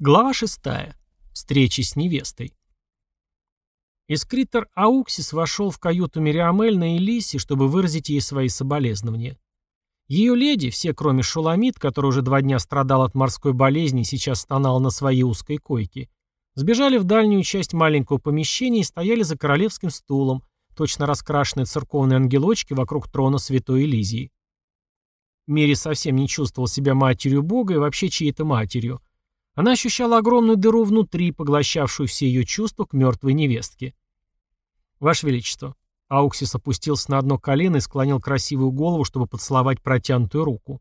Глава 6. Встреча с невестой. Эскритор Ауксис вошел в каюту Мириамель на Элисе, чтобы выразить ей свои соболезнования. Ее леди, все кроме Шуламид, который уже два дня страдал от морской болезни и сейчас стонал на своей узкой койке, сбежали в дальнюю часть маленького помещения и стояли за королевским стулом, точно раскрашенные церковные ангелочки вокруг трона святой Элизии. Мири совсем не чувствовал себя матерью Бога и вообще чьей-то матерью – она ощущала огромную дыру внутри, поглощавшую все ее чувства к мертвой невестке. «Ваше Величество». Ауксис опустился на одно колено и склонил красивую голову, чтобы поцеловать протянутую руку.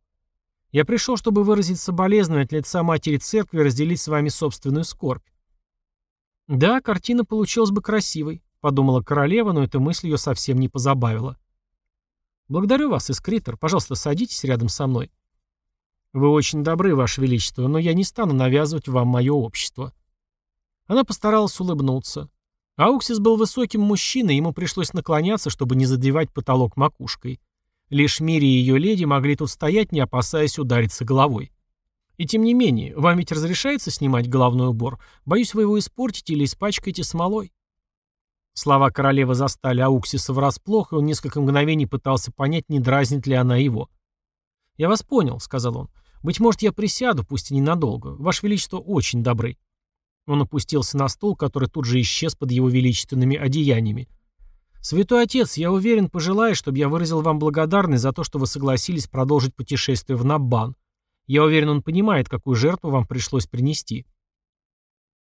«Я пришел, чтобы выразить соболезнование от лица матери церкви и разделить с вами собственную скорбь». «Да, картина получилась бы красивой», — подумала королева, но эта мысль ее совсем не позабавила. «Благодарю вас, Искритор. Пожалуйста, садитесь рядом со мной». «Вы очень добры, Ваше Величество, но я не стану навязывать вам мое общество». Она постаралась улыбнуться. Ауксис был высоким мужчиной, ему пришлось наклоняться, чтобы не задевать потолок макушкой. Лишь Мири и ее леди могли тут стоять, не опасаясь удариться головой. И тем не менее, вам ведь разрешается снимать головной убор? Боюсь, вы его испортите или испачкаете смолой. Слова королевы застали Ауксиса врасплох, и он несколько мгновений пытался понять, не дразнит ли она его. «Я вас понял», — сказал он. Быть может, я присяду, пусть и ненадолго. Ваше Величество очень добры». Он опустился на стул, который тут же исчез под его величественными одеяниями. «Святой Отец, я уверен, пожелаешь, чтобы я выразил вам благодарность за то, что вы согласились продолжить путешествие в Наббан. Я уверен, он понимает, какую жертву вам пришлось принести».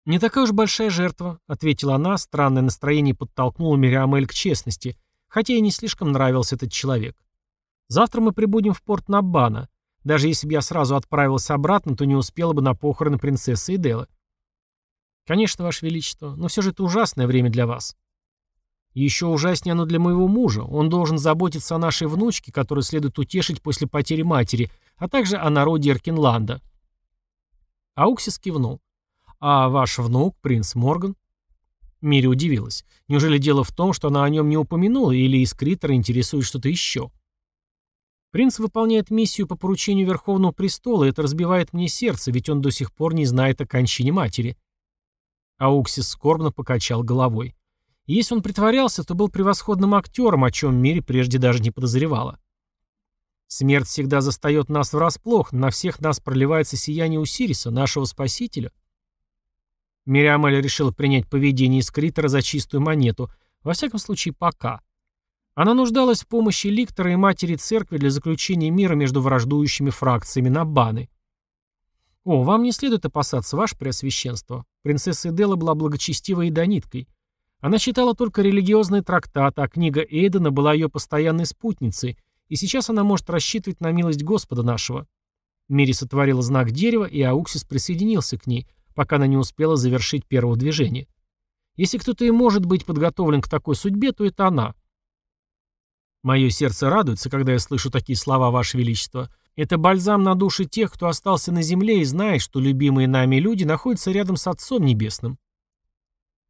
«Не такая уж большая жертва», — ответила она, странное настроение подтолкнуло Мириамель к честности, хотя и не слишком нравился этот человек. «Завтра мы прибудем в порт Наббана. Даже если бы я сразу отправился обратно, то не успела бы на похороны принцессы Иделы. Конечно, Ваше Величество, но все же это ужасное время для вас. Еще ужаснее оно для моего мужа. Он должен заботиться о нашей внучке, которую следует утешить после потери матери, а также о народе Эркинланда. Ауксис кивнул. А ваш внук, принц Морган? Мири удивилась. Неужели дело в том, что она о нем не упомянула, или из Критера интересует что-то еще? Принц выполняет миссию по поручению Верховного Престола, это разбивает мне сердце, ведь он до сих пор не знает о кончине матери. Ауксис скорбно покачал головой. Если он притворялся, то был превосходным актером, о чем Мире прежде даже не подозревала. Смерть всегда застает нас врасплох, на всех нас проливается сияние Усириса, нашего спасителя. Мириамель решила принять поведение Искритора за чистую монету, во всяком случае пока. Она нуждалась в помощи ликтора и матери церкви для заключения мира между враждующими фракциями Наббаны. «О, вам не следует опасаться, ваше преосвященство. Принцесса Эдела была благочестивой и дониткой. Она читала только религиозные трактаты, а книга Эйдена была ее постоянной спутницей, и сейчас она может рассчитывать на милость Господа нашего». Мири сотворила знак дерева, и Ауксис присоединился к ней, пока она не успела завершить первого движения. Если кто-то и может быть подготовлен к такой судьбе, то это она. Мое сердце радуется, когда я слышу такие слова, Ваше Величество. Это бальзам на души тех, кто остался на земле и знает, что любимые нами люди находятся рядом с Отцом Небесным.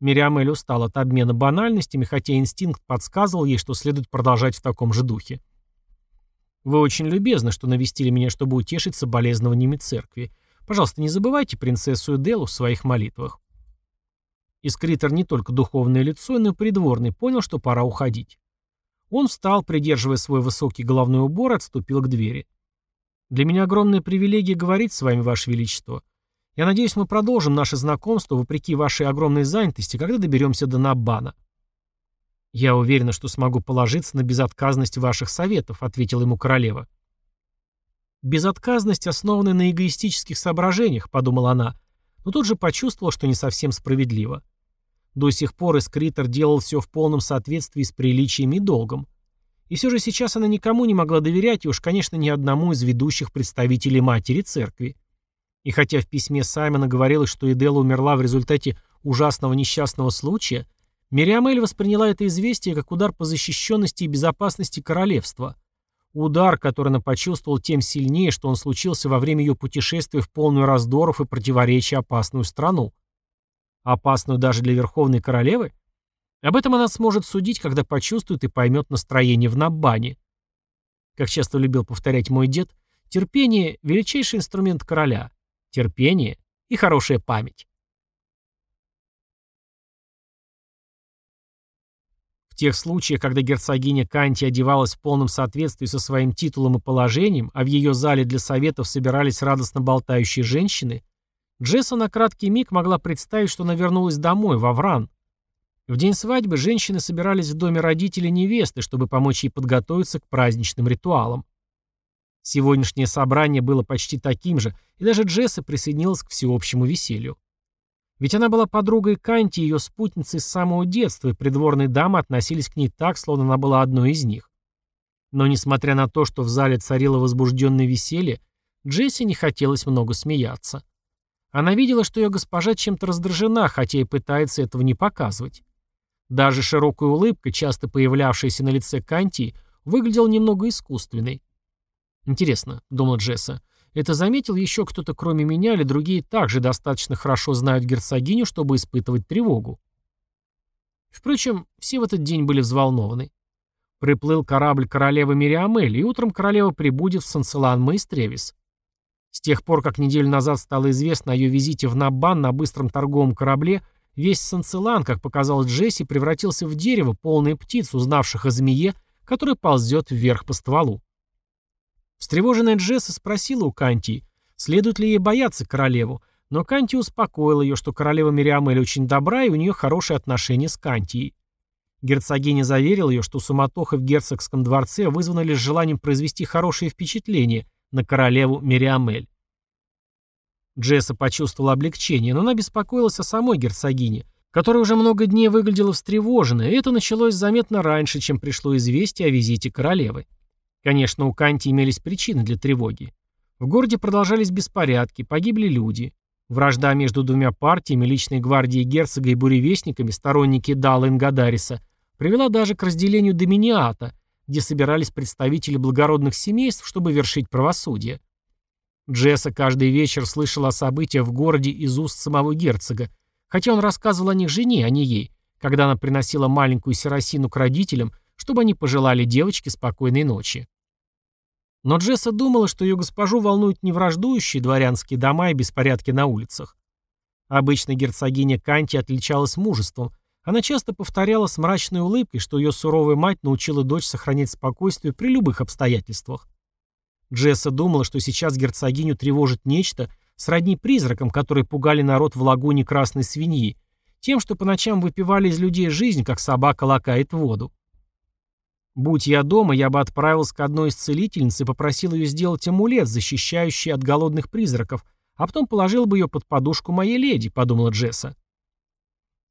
Мириамель устал от обмена банальностями, хотя инстинкт подсказывал ей, что следует продолжать в таком же духе. «Вы очень любезны, что навестили меня, чтобы утешить соболезнованиями церкви. Пожалуйста, не забывайте принцессу Эделу в своих молитвах». Искритор не только духовное лицо, но и придворный понял, что пора уходить. Он встал, придерживая свой высокий головной убор, отступил к двери. «Для меня огромная привилегия говорить с вами, Ваше Величество. Я надеюсь, мы продолжим наше знакомство, вопреки вашей огромной занятости, когда доберемся до Наббана». «Я уверена, что смогу положиться на безотказность ваших советов», — ответила ему королева. «Безотказность, основанная на эгоистических соображениях», — подумала она, но тут же почувствовала, что не совсем справедливо. До сих пор Эскритор делал все в полном соответствии с приличиями и долгом. И все же сейчас она никому не могла доверять, и уж, конечно, ни одному из ведущих представителей матери церкви. И хотя в письме Саймона говорилось, что Эдела умерла в результате ужасного несчастного случая, Мириамель восприняла это известие как удар по защищенности и безопасности королевства. Удар, который она почувствовала тем сильнее, что он случился во время ее путешествия в полную раздоров и противоречия опасную страну. Опасную даже для Верховной Королевы? Об этом она сможет судить, когда почувствует и поймет настроение в Наббане. Как часто любил повторять мой дед, терпение – величайший инструмент короля. Терпение и хорошая память. В тех случаях, когда герцогиня Канти одевалась в полном соответствии со своим титулом и положением, а в ее зале для советов собирались радостно болтающие женщины, Джесса на краткий миг могла представить, что она вернулась домой, во Вран. В день свадьбы женщины собирались в доме родителей невесты, чтобы помочь ей подготовиться к праздничным ритуалам. Сегодняшнее собрание было почти таким же, и даже Джесса присоединилась к всеобщему веселью. Ведь она была подругой Канти и ее спутницей с самого детства, и придворные дамы относились к ней так, словно она была одной из них. Но несмотря на то, что в зале царило возбужденное веселье, Джесси не хотелось много смеяться. Она видела, что ее госпожа чем-то раздражена, хотя и пытается этого не показывать. Даже широкая улыбка, часто появлявшаяся на лице Канти, выглядела немного искусственной. «Интересно», — думала Джесса, — «это заметил еще кто-то кроме меня или другие также достаточно хорошо знают герцогиню, чтобы испытывать тревогу?» Впрочем, все в этот день были взволнованы. Приплыл корабль королевы Мириамель, и утром королева прибудет в Санцелан-Маистревис. С тех пор, как неделю назад стало известно о ее визите в Набан на быстром торговом корабле, весь Санцелан, как показалось Джесси, превратился в дерево, полное птиц, узнавших о змее, которая ползет вверх по стволу. Встревоженная Джесса спросила у Канти, следует ли ей бояться королеву, но Канти успокоил ее, что королева Мириамель очень добра и у нее хорошие отношения с Кантией. Герцогиня заверила ее, что суматоха в герцогском дворце вызвана лишь желанием произвести хорошее впечатление – на королеву Мириамель. Джесса почувствовала облегчение, но она беспокоилась о самой герцогине, которая уже много дней выглядела встревоженной, и это началось заметно раньше, чем пришло известие о визите королевы. Конечно, у Канти имелись причины для тревоги. В городе продолжались беспорядки, погибли люди. Вражда между двумя партиями, личной гвардией герцога и буревестниками, сторонники Дала Ингадариса, привела даже к разделению Доминиата, где собирались представители благородных семейств, чтобы вершить правосудие. Джесса каждый вечер слышала о событиях в городе из уст самого герцога, хотя он рассказывал о них жене, а не ей, когда она приносила маленькую серосину к родителям, чтобы они пожелали девочке спокойной ночи. Но Джесса думала, что ее госпожу волнуют не враждующие дворянские дома и беспорядки на улицах. Обычно герцогиня Канти отличалась мужеством, она часто повторяла с мрачной улыбкой, что ее суровая мать научила дочь сохранять спокойствие при любых обстоятельствах. Джесса думала, что сейчас герцогиню тревожит нечто, сродни призракам, которые пугали народ в лагуне красной свиньи, тем, что по ночам выпивали из людей жизнь, как собака лакает воду. Будь я дома, я бы отправился к одной из целительниц и попросил ее сделать амулет, защищающий от голодных призраков, а потом положил бы ее под подушку моей леди, подумала Джесса.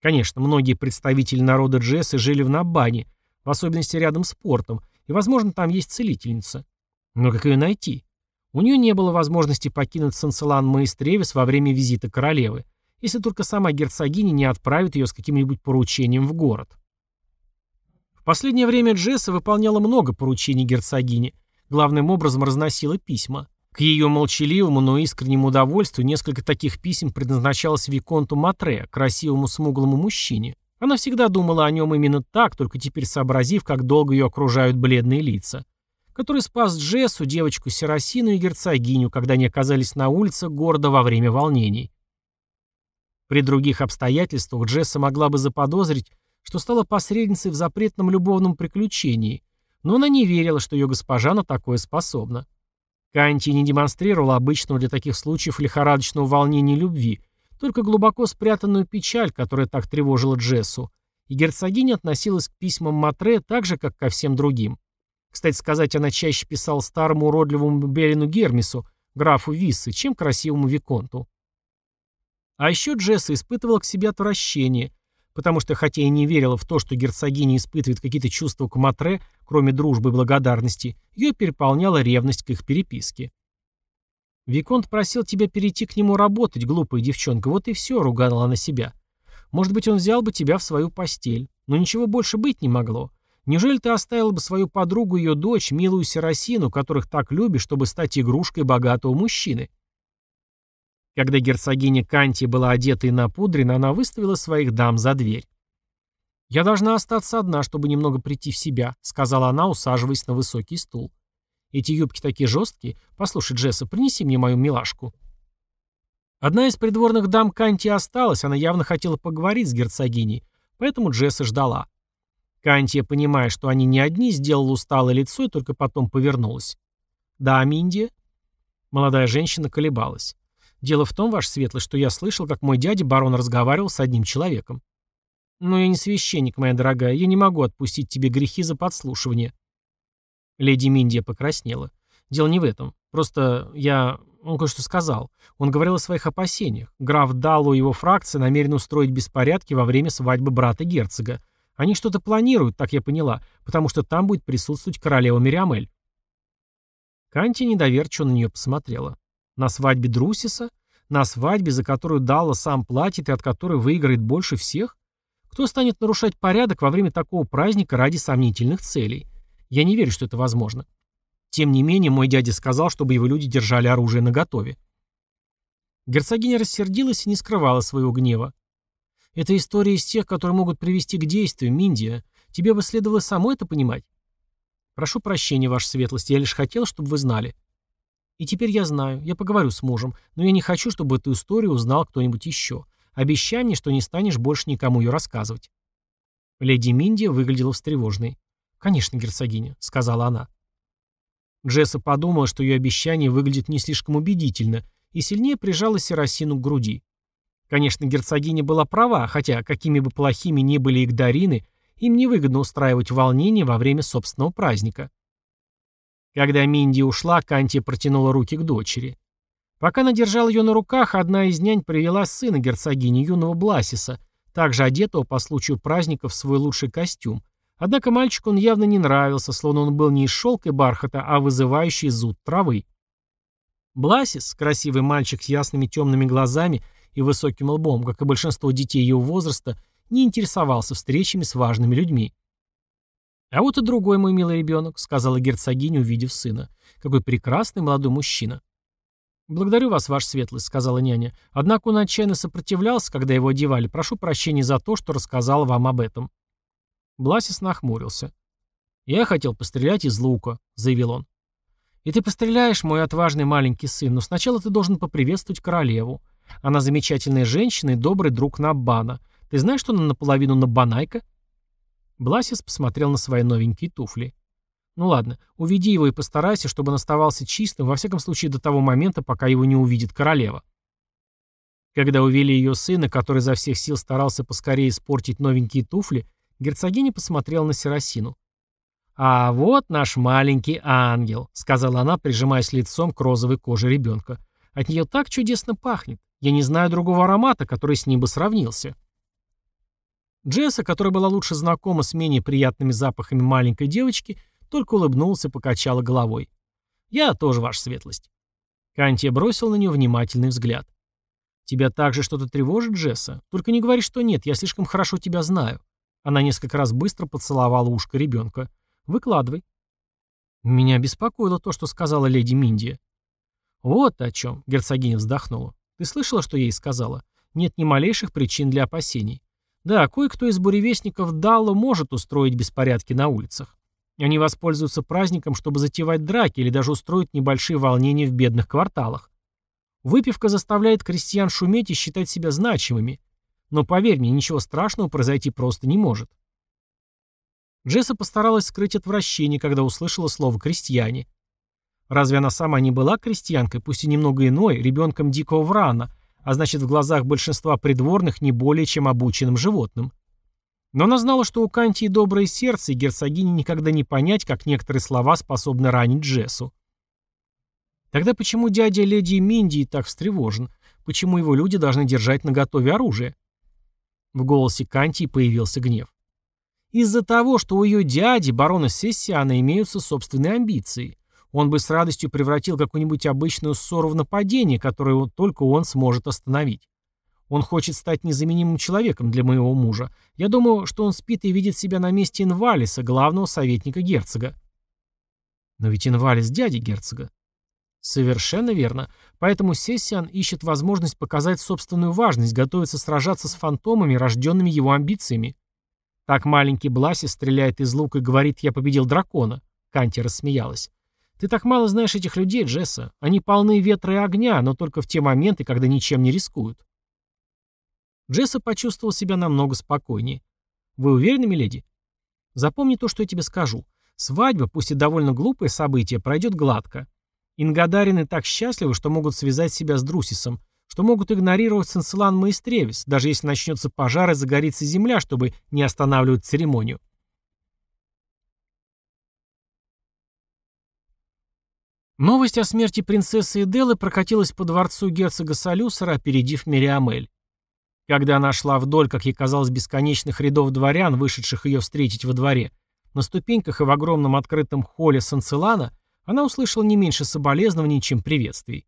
Конечно, многие представители народа Джессы жили в Набане, в особенности рядом с портом, и, возможно, там есть целительница. Но как ее найти? У нее не было возможности покинуть Санселан Маистревис во время визита королевы, если только сама герцогиня не отправит ее с каким-нибудь поручением в город. В последнее время Джесса выполняла много поручений герцогини, главным образом разносила письма. К ее молчаливому, но искреннему удовольствию несколько таких писем предназначалось Виконту Матре, красивому смуглому мужчине. Она всегда думала о нем именно так, только теперь сообразив, как долго ее окружают бледные лица. Который спас Джессу, девочку Серосину и герцогиню, когда они оказались на улицах города во время волнений. При других обстоятельствах Джесса могла бы заподозрить, что стала посредницей в запретном любовном приключении, но она не верила, что ее госпожа на такое способна. Канти не демонстрировал обычного для таких случаев лихорадочного волнения любви, только глубоко спрятанную печаль, которая так тревожила Джессу, и герцогиня относилась к письмам Матре так же, как ко всем другим. Кстати сказать, она чаще писала старому уродливому Берину Гермису, графу Виссы, чем красивому Виконту. А еще Джесса испытывала к себе отвращение, потому что, хотя и не верила в то, что герцогиня испытывает какие-то чувства к Матре, кроме дружбы и благодарности, ее переполняла ревность к их переписке. «Виконт просил тебя перейти к нему работать, глупая девчонка, вот и все», — ругала она себя. «Может быть, он взял бы тебя в свою постель, но ничего больше быть не могло. Неужели ты оставила бы свою подругу и ее дочь, милую Серосину, которых так любишь, чтобы стать игрушкой богатого мужчины?» Когда герцогиня Канти была одета и напудрена, она выставила своих дам за дверь. «Я должна остаться одна, чтобы немного прийти в себя», — сказала она, усаживаясь на высокий стул. «Эти юбки такие жесткие. Послушай, Джесса, принеси мне мою милашку». Одна из придворных дам Канти осталась, она явно хотела поговорить с герцогиней, поэтому Джесса ждала. Кантия, понимая, что они не одни, сделала усталое лицо и только потом повернулась. «Да, Миндия?» Молодая женщина колебалась. «Дело в том, ваша светлость, что я слышал, как мой дядя барон разговаривал с одним человеком». «Но я не священник, моя дорогая, я не могу отпустить тебе грехи за подслушивание». Леди Миндия покраснела. «Дело не в этом. Просто я... Он кое-что сказал. Он говорил о своих опасениях. Граф Далло и его фракция намерены устроить беспорядки во время свадьбы брата герцога. Они что-то планируют, так я поняла, потому что там будет присутствовать королева Мириамель. Канти недоверчиво на нее посмотрела. На свадьбе Друсиса? На свадьбе, за которую Далла сам платит и от которой выиграет больше всех? Кто станет нарушать порядок во время такого праздника ради сомнительных целей? Я не верю, что это возможно. Тем не менее, мой дядя сказал, чтобы его люди держали оружие наготове. Герцогиня рассердилась и не скрывала своего гнева. «Это история из тех, которые могут привести к действию, Миндия. Тебе бы следовало само это понимать». «Прошу прощения, ваша светлость, я лишь хотел, чтобы вы знали». «И теперь я знаю. Я поговорю с мужем. Но я не хочу, чтобы эту историю узнал кто-нибудь еще. Обещай мне, что не станешь больше никому ее рассказывать». Леди Миндия выглядела встревоженной. «Конечно, герцогиня», — сказала она. Джесса подумала, что ее обещание выглядит не слишком убедительно, и сильнее прижала Серосину к груди. Конечно, герцогиня была права, хотя, какими бы плохими ни были их дарины, им невыгодно устраивать волнение во время собственного праздника. Когда Минди ушла, Канти протянула руки к дочери. Пока она держала ее на руках, одна из нянь привела сына герцогини, юного Бласиса, также одетого по случаю праздника в свой лучший костюм, Однако мальчику он явно не нравился, словно он был не из шелка и бархата, а вызывающий зуд травы. Бласис, красивый мальчик с ясными темными глазами и высоким лбом, как и большинство детей его возраста, не интересовался встречами с важными людьми. «А вот и другой мой милый ребенок», — сказала герцогиня, увидев сына. «Какой прекрасный молодой мужчина». «Благодарю вас, ваша светлость», — сказала няня. «Однако он отчаянно сопротивлялся, когда его одевали. Прошу прощения за то, что рассказала вам об этом». Бласис нахмурился. «Я хотел пострелять из лука», — заявил он. «И ты постреляешь, мой отважный маленький сын, но сначала ты должен поприветствовать королеву. Она замечательная женщина и добрый друг Наббана. Ты знаешь, что она наполовину Наббанайка?» Бласис посмотрел на свои новенькие туфли. «Ну ладно, уведи его и постарайся, чтобы он оставался чистым, во всяком случае до того момента, пока его не увидит королева». Когда увели ее сына, который за всех сил старался поскорее испортить новенькие туфли, Герцогиня посмотрела на Серосину. «А вот наш маленький ангел», — сказала она, прижимаясь лицом к розовой коже ребенка. «От нее так чудесно пахнет. Я не знаю другого аромата, который с ним бы сравнился». Джесса, которая была лучше знакома с менее приятными запахами маленькой девочки, только улыбнулся и покачала головой. «Я тоже ваша светлость». Кантия бросил на нее внимательный взгляд. «Тебя также что-то тревожит, Джесса? Только не говори, что нет, я слишком хорошо тебя знаю. Она несколько раз быстро поцеловала ушко ребенка. «Выкладывай». «Меня беспокоило то, что сказала леди Миндия». «Вот о чем», — герцогиня вздохнула. «Ты слышала, что я ей сказала? Нет ни малейших причин для опасений. Да, кое-кто из буревестников Далло может устроить беспорядки на улицах. Они воспользуются праздником, чтобы затевать драки или даже устроить небольшие волнения в бедных кварталах. Выпивка заставляет крестьян шуметь и считать себя значимыми. Но поверь мне, ничего страшного произойти просто не может. Джесса постаралась скрыть отвращение, когда услышала слово «крестьяне». Разве она сама не была крестьянкой, пусть и немного иной, ребенком дикого врана, а значит в глазах большинства придворных не более чем обученным животным? Но она знала, что у Кантии доброе сердце, и герцогине никогда не понять, как некоторые слова способны ранить Джессу. Тогда почему дядя леди Минди так встревожен? Почему его люди должны держать наготове оружие? В голосе Канти появился гнев. Из-за того, что у ее дяди, барона Сессиана, имеются собственные амбиции. Он бы с радостью превратил какую-нибудь обычную ссору в нападение, которое только он сможет остановить. Он хочет стать незаменимым человеком для моего мужа. Я думаю, что он спит и видит себя на месте Инвалиса, главного советника герцога. Но ведь Инвалис дядя герцога. Совершенно верно. Поэтому Сессиан ищет возможность показать собственную важность, готовится сражаться с фантомами, рожденными его амбициями. Так маленький Бласи стреляет из лука и говорит «я победил дракона». Канти рассмеялась. Ты так мало знаешь этих людей, Джесса. Они полны ветра и огня, но только в те моменты, когда ничем не рискуют. Джесса почувствовал себя намного спокойнее. Вы уверены, миледи? Запомни то, что я тебе скажу. Свадьба, пусть и довольно глупое событие, пройдет гладко. Ингадарины так счастливы, что могут связать себя с Друсисом, что могут игнорировать Сенселан Маистревис, даже если начнется пожар и загорится земля, чтобы не останавливать церемонию. Новость о смерти принцессы Эделы прокатилась по дворцу герцога Салюсера, опередив Мириамель. Когда она шла вдоль, как ей казалось, бесконечных рядов дворян, вышедших ее встретить во дворе, на ступеньках и в огромном открытом холле Санцелана, она услышала не меньше соболезнований, чем приветствий.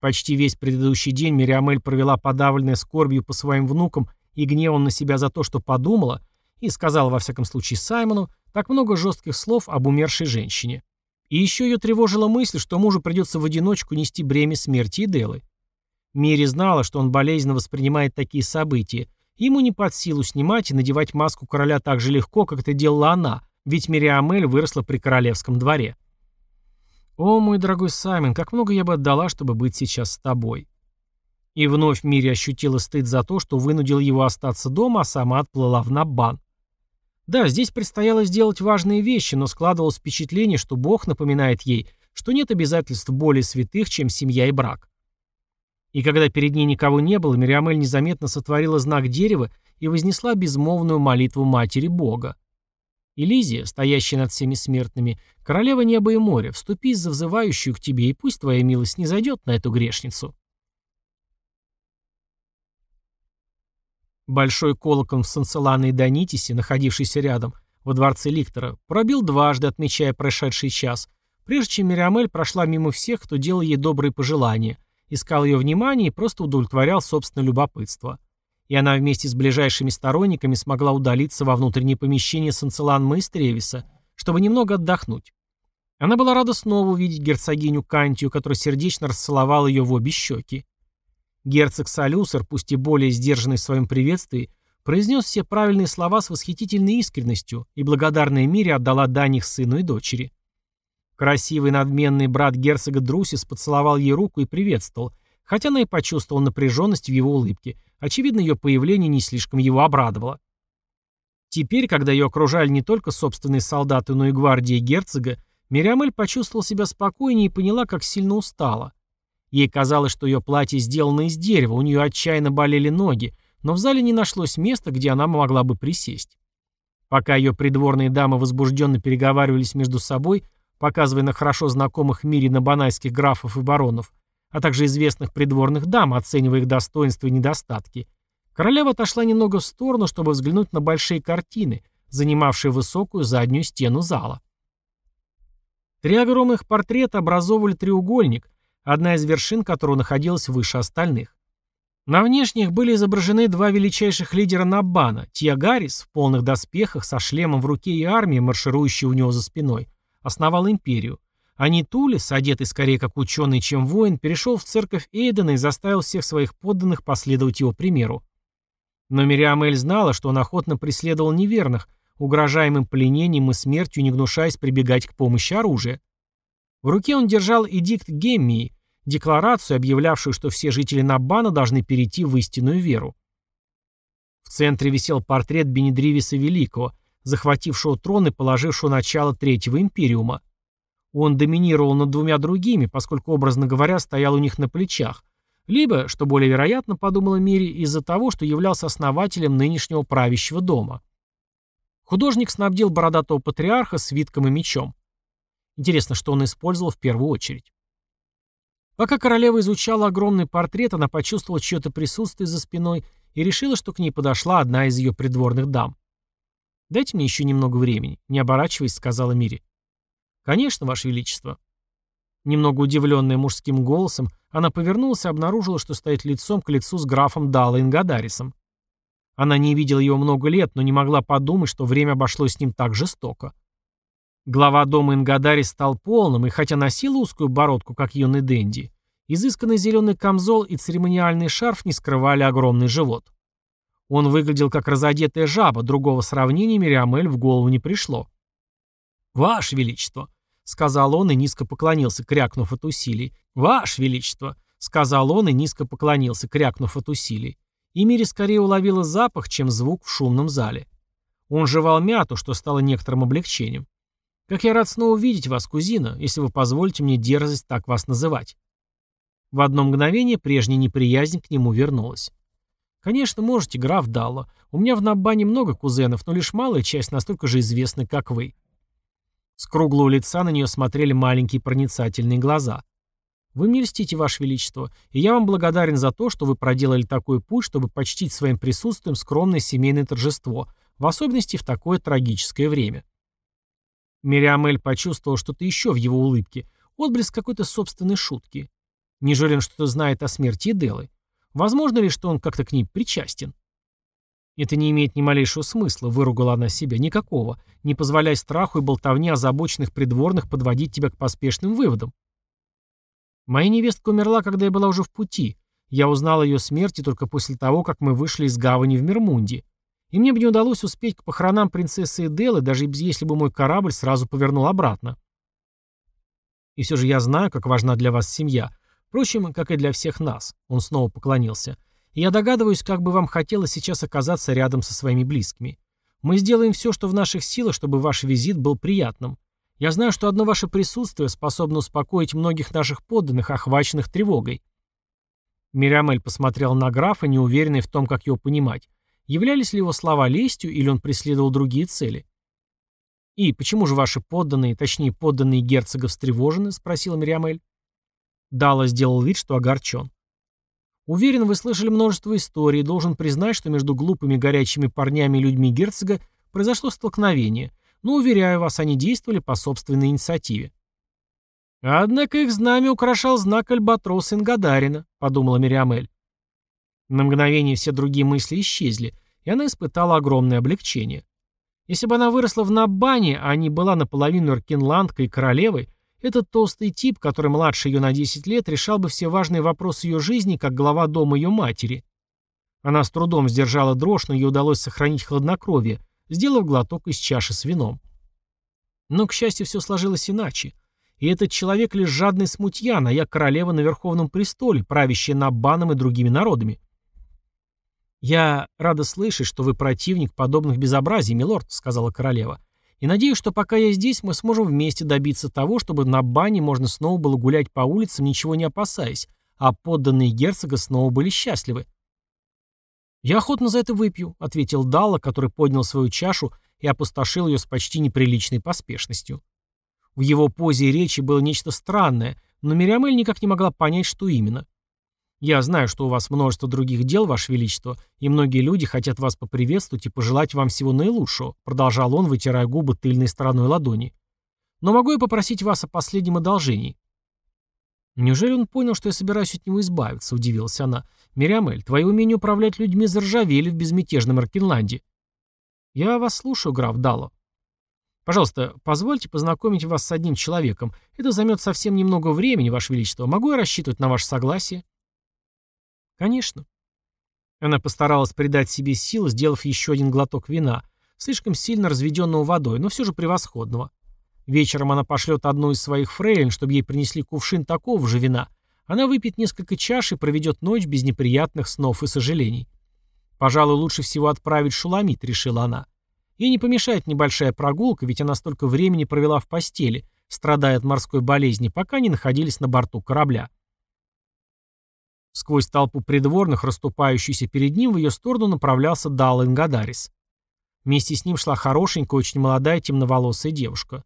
Почти весь предыдущий день Мириамель провела подавленная скорбью по своим внукам и гневом на себя за то, что подумала, и сказала, во всяком случае, Саймону, так много жестких слов об умершей женщине. И еще ее тревожила мысль, что мужу придется в одиночку нести бремя смерти Иделы. Мири знала, что он болезненно воспринимает такие события. Ему не под силу снимать и надевать маску короля так же легко, как это делала она, ведь Мириамель выросла при королевском дворе. «О, мой дорогой Саймон, как много я бы отдала, чтобы быть сейчас с тобой». И вновь Мири ощутила стыд за то, что вынудил его остаться дома, а сама отплыла в Наббан. Да, здесь предстояло сделать важные вещи, но складывалось впечатление, что Бог напоминает ей, что нет обязательств более святых, чем семья и брак. И когда перед ней никого не было, Мириамель незаметно сотворила знак дерева и вознесла безмолвную молитву Матери Бога. Элизия, стоящая над всеми смертными, королева неба и моря, вступи за взывающую к тебе, и пусть твоя милость не зайдет на эту грешницу. Большой колокол в Санцелане и Донитисе, находившийся рядом, во дворце Ликтора, пробил дважды, отмечая прошедший час, прежде чем Мириамель прошла мимо всех, кто делал ей добрые пожелания, искал ее внимание и просто удовлетворял собственное любопытство. И она вместе с ближайшими сторонниками смогла удалиться во внутреннее помещение Санцеланма и Стревиса, чтобы немного отдохнуть. Она была рада снова увидеть герцогиню Кантию, которая сердечно расцеловала ее в обе щеки. Герцог Салюсер, пусть и более сдержанный в своем приветствии, произнес все правильные слова с восхитительной искренностью, и благодарная Мире отдала дань их сыну и дочери. Красивый надменный брат герцога Друсис поцеловал ей руку и приветствовал, хотя она и почувствовала напряженность в его улыбке. Очевидно, ее появление не слишком его обрадовало. Теперь, когда ее окружали не только собственные солдаты, но и гвардия герцога, Мириамель почувствовала себя спокойнее и поняла, как сильно устала. Ей казалось, что ее платье сделано из дерева, у нее отчаянно болели ноги, но в зале не нашлось места, где она могла бы присесть. Пока ее придворные дамы возбужденно переговаривались между собой, показывая на хорошо знакомых в мире набанайских графов и баронов, а также известных придворных дам, оценивая их достоинства и недостатки, королева отошла немного в сторону, чтобы взглянуть на большие картины, занимавшие высокую заднюю стену зала. Три огромных портрета образовывали треугольник, одна из вершин которого находилась выше остальных. На внешних были изображены два величайших лидера Наббана, Тиагарис в полных доспехах, со шлемом в руке и армией, марширующей у него за спиной, основал империю, а Нитулис, одетый скорее как ученый, чем воин, перешел в церковь Эйдена и заставил всех своих подданных последовать его примеру. Но Мириамель знала, что он охотно преследовал неверных, угрожаемым пленением и смертью, не гнушаясь прибегать к помощи оружия. В руке он держал эдикт Геммии, декларацию, объявлявшую, что все жители Набана должны перейти в истинную веру. В центре висел портрет Бенедривиса Великого, захватившего трон и положившего начало Третьего Империума. Он доминировал над двумя другими, поскольку, образно говоря, стоял у них на плечах, либо, что более вероятно, подумала Мири, из-за того, что являлся основателем нынешнего правящего дома. Художник снабдил бородатого патриарха свитком и мечом. Интересно, что он использовал в первую очередь. Пока королева изучала огромный портрет, она почувствовала чье-то присутствие за спиной и решила, что к ней подошла одна из ее придворных дам. «Дайте мне еще немного времени», — не оборачиваясь, сказала Мири. «Конечно, Ваше Величество». Немного удивленная мужским голосом, она повернулась и обнаружила, что стоит лицом к лицу с графом Дала Ингадарисом. Она не видела его много лет, но не могла подумать, что время обошлось с ним так жестоко. Глава дома Ингадари стал полным, и хотя носил узкую бородку, как юный Дэнди, изысканный зеленый камзол и церемониальный шарф не скрывали огромный живот. Он выглядел как разодетая жаба, другого сравнения Мириамель в голову не пришло. «Ваше Величество!» — сказал он и низко поклонился, крякнув от усилий. «Ваше Величество!» — сказал он и низко поклонился, крякнув от усилий. И Мири скорее уловила запах, чем звук в шумном зале. Он жевал мяту, что стало некоторым облегчением. «Как я рад снова увидеть вас, кузина, если вы позволите мне дерзость так вас называть». В одно мгновение прежняя неприязнь к нему вернулась. «Конечно, можете, граф Далло. У меня в Наббане много кузенов, но лишь малая часть настолько же известны, как вы». С круглого лица на нее смотрели маленькие проницательные глаза. «Вы мне льстите, Ваше Величество, и я вам благодарен за то, что вы проделали такой путь, чтобы почтить своим присутствием скромное семейное торжество, в особенности в такое трагическое время». Мириамель почувствовал что-то еще в его улыбке, отблеск какой-то собственной шутки. Неужели он что-то знает о смерти Делы? Возможно ли, что он как-то к ней причастен? Это не имеет ни малейшего смысла, выругала она себя, никакого, не позволяй страху и болтовне озабоченных придворных подводить тебя к поспешным выводам. Моя невестка умерла, когда я была уже в пути. Я узнал о ее смерти только после того, как мы вышли из гавани в Мермунде. И мне бы не удалось успеть к похоронам принцессы Эделы, даже если бы мой корабль сразу повернул обратно. И все же я знаю, как важна для вас семья. Впрочем, как и для всех нас. Он снова поклонился. И я догадываюсь, как бы вам хотелось сейчас оказаться рядом со своими близкими. Мы сделаем все, что в наших силах, чтобы ваш визит был приятным. Я знаю, что одно ваше присутствие способно успокоить многих наших подданных, охваченных тревогой. Мирамель посмотрел на графа, неуверенный в том, как его понимать. Являлись ли его слова лестью, или он преследовал другие цели? «И почему же ваши подданные, точнее подданные герцога, встревожены?» — спросила Мириамель. Дала сделал вид, что огорчен. «Уверен, вы слышали множество историй и должен признать, что между глупыми горячими парнями и людьми герцога произошло столкновение. Но, уверяю вас, они действовали по собственной инициативе. «Однако их знамя украшал знак Альбатроса Ингадарина», — подумала Мириамель. На мгновение все другие мысли исчезли, и она испытала огромное облегчение. Если бы она выросла в Наббане, а не была наполовину аркинландкой и королевой, этот толстый тип, который младше ее на 10 лет, решал бы все важные вопросы ее жизни, как глава дома ее матери. Она с трудом сдержала дрожь, но ей удалось сохранить хладнокровие, сделав глоток из чаши с вином. Но, к счастью, все сложилось иначе. И этот человек лишь жадный смутьян, а я королева на Верховном престоле, правящая Наббаном и другими народами. «Я рада слышать, что вы противник подобных безобразий, милорд», — сказала королева. «И надеюсь, что пока я здесь, мы сможем вместе добиться того, чтобы на бане можно снова было гулять по улицам, ничего не опасаясь, а подданные герцога снова были счастливы». «Я охотно за это выпью», — ответил Далла, который поднял свою чашу и опустошил ее с почти неприличной поспешностью. В его позе и речи было нечто странное, но Мириамель никак не могла понять, что именно. «Я знаю, что у вас множество других дел, Ваше Величество, и многие люди хотят вас поприветствовать и пожелать вам всего наилучшего», продолжал он, вытирая губы тыльной стороной ладони. «Но могу я попросить вас о последнем одолжении?» «Неужели он понял, что я собираюсь от него избавиться?» – удивилась она. «Мириамель, твои умения управлять людьми заржавели в безмятежном Аркинланде». «Я вас слушаю, граф Дало». «Пожалуйста, позвольте познакомить вас с одним человеком. Это займет совсем немного времени, Ваше Величество. Могу я рассчитывать на ваше согласие?» «Конечно». Она постаралась придать себе силы, сделав еще один глоток вина, слишком сильно разведенного водой, но все же превосходного. Вечером она пошлет одну из своих фрейлин, чтобы ей принесли кувшин такого же вина. Она выпьет несколько чаш и проведет ночь без неприятных снов и сожалений. Пожалуй, лучше всего отправить Шуламит, решила она. Ей не помешает небольшая прогулка, ведь она столько времени провела в постели, страдая от морской болезни, пока не находились на борту корабля. Сквозь толпу придворных, расступающуюся перед ним, в ее сторону направлялся Далла Ингадарис. Вместе с ним шла хорошенькая, очень молодая темноволосая девушка.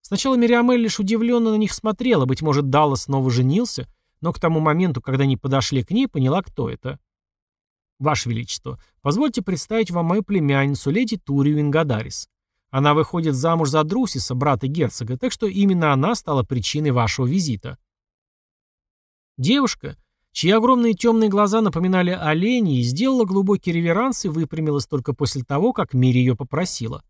Сначала Мириамель лишь удивленно на них смотрела, быть может, Далла снова женился, но к тому моменту, когда они подошли к ней, поняла, кто это. «Ваше Величество, позвольте представить вам мою племянницу, леди Турию Ингадарис. Она выходит замуж за Друсиса, брата герцога, так что именно она стала причиной вашего визита». Девушка, чьи огромные темные глаза напоминали оленей, сделала глубокий реверанс и выпрямилась только после того, как Мири ее попросила.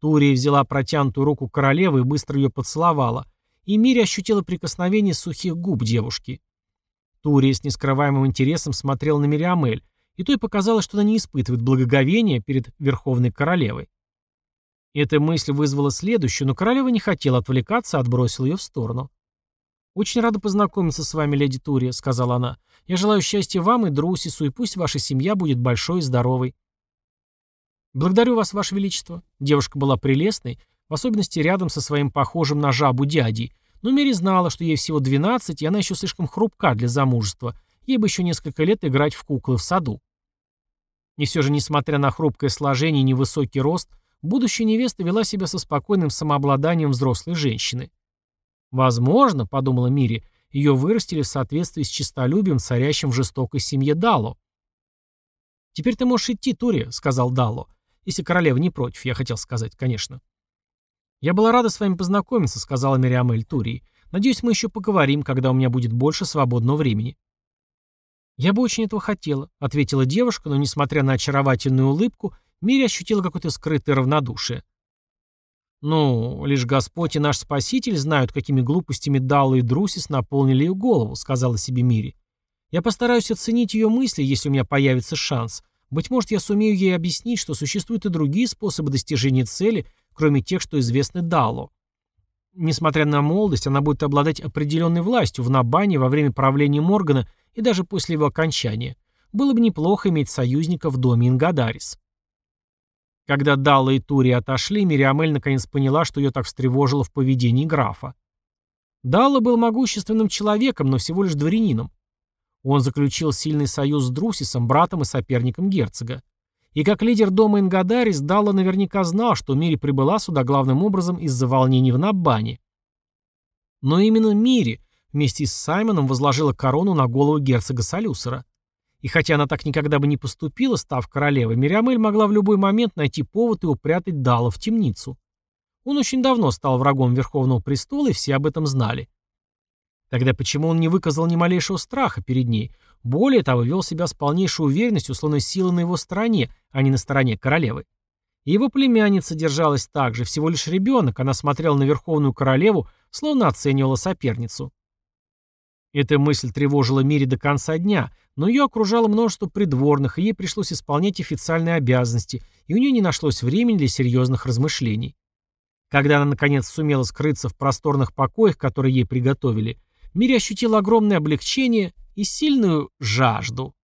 Турия взяла протянутую руку королевы и быстро ее поцеловала, и Мири ощутила прикосновение сухих губ девушки. Турия с нескрываемым интересом смотрела на Мириамель, и той показалось, что она не испытывает благоговения перед Верховной Королевой. Эта мысль вызвала следующую, но королева не хотела отвлекаться, отбросила ее в сторону. «Очень рада познакомиться с вами, леди Турия», — сказала она. «Я желаю счастья вам и Друсису, и пусть ваша семья будет большой и здоровой». «Благодарю вас, ваше величество». Девушка была прелестной, в особенности рядом со своим похожим на жабу дядей, но Мери знала, что ей всего 12, и она еще слишком хрупка для замужества, ей бы еще несколько лет играть в куклы в саду. И все же, несмотря на хрупкое сложение и невысокий рост, будущая невеста вела себя со спокойным самообладанием взрослой женщины. Возможно, подумала Мири, ее вырастили в соответствии с честолюбием, царящим в жестокой семье Дало. «Теперь ты можешь идти, Тури», — сказал Дало. «Если королева не против, я хотел сказать, конечно». «Я была рада с вами познакомиться», — сказала Мириамель Турии. «Надеюсь, мы еще поговорим, когда у меня будет больше свободного времени». «Я бы очень этого хотела», — ответила девушка, но, несмотря на очаровательную улыбку, Мири ощутила какое-то скрытое равнодушие. «Ну, лишь Господь и наш Спаситель знают, какими глупостями Далла и Друсис наполнили ее голову», — сказала себе Мири. «Я постараюсь оценить ее мысли, если у меня появится шанс. Быть может, я сумею ей объяснить, что существуют и другие способы достижения цели, кроме тех, что известны Даллу. Несмотря на молодость, она будет обладать определенной властью в Набане во время правления Моргана и даже после его окончания. Было бы неплохо иметь союзника в доме Ингадарис». Когда Далла и Тури отошли, Мириамель наконец поняла, что ее так встревожило в поведении графа. Далла был могущественным человеком, но всего лишь дворянином. Он заключил сильный союз с Друсисом, братом и соперником герцога. И как лидер дома Ингадарис, Далла наверняка знал, что Мири прибыла сюда главным образом из-за волнений в Наббане. Но именно Мири вместе с Саймоном возложила корону на голову герцога Салюсера. И хотя она так никогда бы не поступила, став королевой, Мириамель могла в любой момент найти повод и упрятать Дала в темницу. Он очень давно стал врагом Верховного престола, и все об этом знали. Тогда почему он не выказал ни малейшего страха перед ней? Более того, вел себя с полнейшей уверенностью, словно сила на его стороне, а не на стороне королевы. И его племянница держалась так же, всего лишь ребенок, она смотрела на Верховную Королеву, словно оценивала соперницу. Эта мысль тревожила Мире до конца дня, но ее окружало множество придворных, и ей пришлось исполнять официальные обязанности, и у нее не нашлось времени для серьезных размышлений. Когда она, наконец, сумела скрыться в просторных покоях, которые ей приготовили, Мире ощутила огромное облегчение и сильную жажду.